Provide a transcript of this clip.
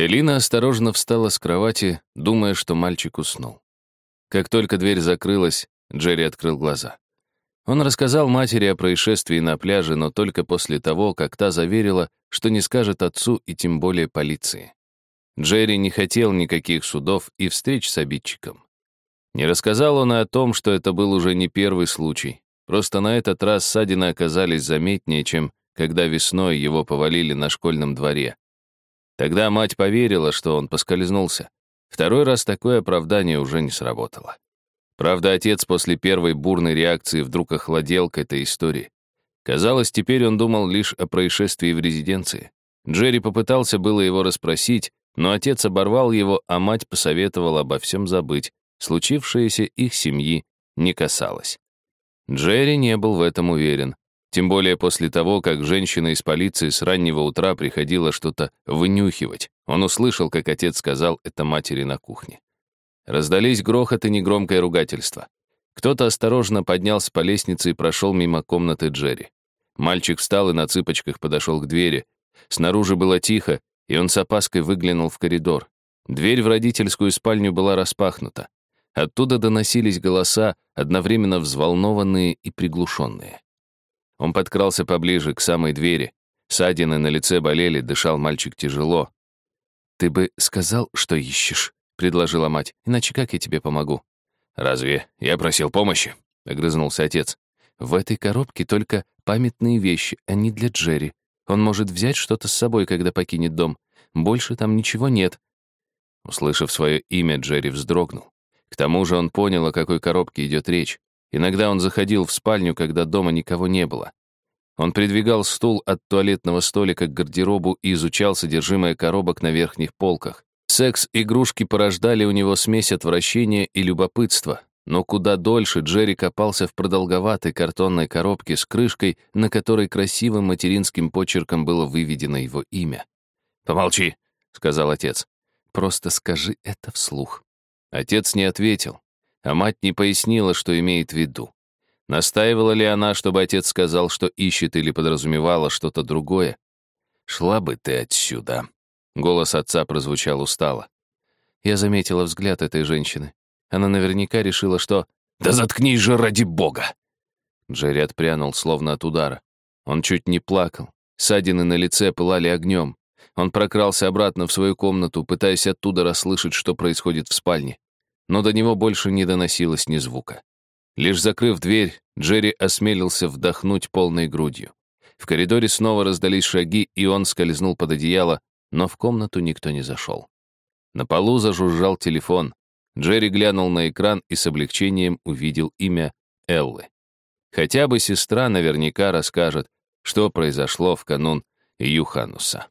Элина осторожно встала с кровати, думая, что мальчик уснул. Как только дверь закрылась, Джерри открыл глаза. Он рассказал матери о происшествии на пляже, но только после того, как та заверила, что не скажет отцу и тем более полиции. Джерри не хотел никаких судов и встреч с обидчиком. Не рассказал он и о том, что это был уже не первый случай. Просто на этот раз ссадины оказались заметнее, чем когда весной его повалили на школьном дворе. Тогда мать поверила, что он поскользнулся. Второй раз такое оправдание уже не сработало. Правда, отец после первой бурной реакции вдруг охладел к этой истории. Казалось, теперь он думал лишь о происшествии в резиденции. Джерри попытался было его расспросить, но отец оборвал его, а мать посоветовала обо всем забыть. Случившееся их семьи не касалось. Джерри не был в этом уверен. Тем более после того, как женщина из полиции с раннего утра приходила что-то вынюхивать. Он услышал, как отец сказал это матери на кухне. Раздались грохот и негромкое ругательство. Кто-то осторожно поднялся по лестнице и прошел мимо комнаты Джерри. Мальчик встал и на цыпочках подошел к двери. Снаружи было тихо, и он с опаской выглянул в коридор. Дверь в родительскую спальню была распахнута. Оттуда доносились голоса, одновременно взволнованные и приглушенные. Он подкрался поближе, к самой двери. Садины на лице болели, дышал мальчик тяжело. «Ты бы сказал, что ищешь», — предложила мать, «иначе как я тебе помогу?» «Разве я просил помощи?» — огрызнулся отец. «В этой коробке только памятные вещи, а не для Джерри. Он может взять что-то с собой, когда покинет дом. Больше там ничего нет». Услышав свое имя, Джерри вздрогнул. К тому же он понял, о какой коробке идет речь. Иногда он заходил в спальню, когда дома никого не было. Он придвигал стул от туалетного столика к гардеробу и изучал содержимое коробок на верхних полках. Секс-игрушки порождали у него смесь отвращения и любопытства, но куда дольше Джерри копался в продолговатой картонной коробке с крышкой, на которой красивым материнским почерком было выведено его имя. «Помолчи», — сказал отец. «Просто скажи это вслух». Отец не ответил, а мать не пояснила, что имеет в виду. Настаивала ли она, чтобы отец сказал, что ищет, или подразумевала что-то другое? «Шла бы ты отсюда!» Голос отца прозвучал устало. Я заметила взгляд этой женщины. Она наверняка решила, что... «Да заткнись же ради бога!» Джерри отпрянул, словно от удара. Он чуть не плакал. Ссадины на лице пылали огнем. Он прокрался обратно в свою комнату, пытаясь оттуда расслышать, что происходит в спальне но до него больше не доносилось ни звука. Лишь закрыв дверь, Джерри осмелился вдохнуть полной грудью. В коридоре снова раздались шаги, и он скользнул под одеяло, но в комнату никто не зашел. На полу зажужжал телефон. Джерри глянул на экран и с облегчением увидел имя Эллы. Хотя бы сестра наверняка расскажет, что произошло в канун Юхануса.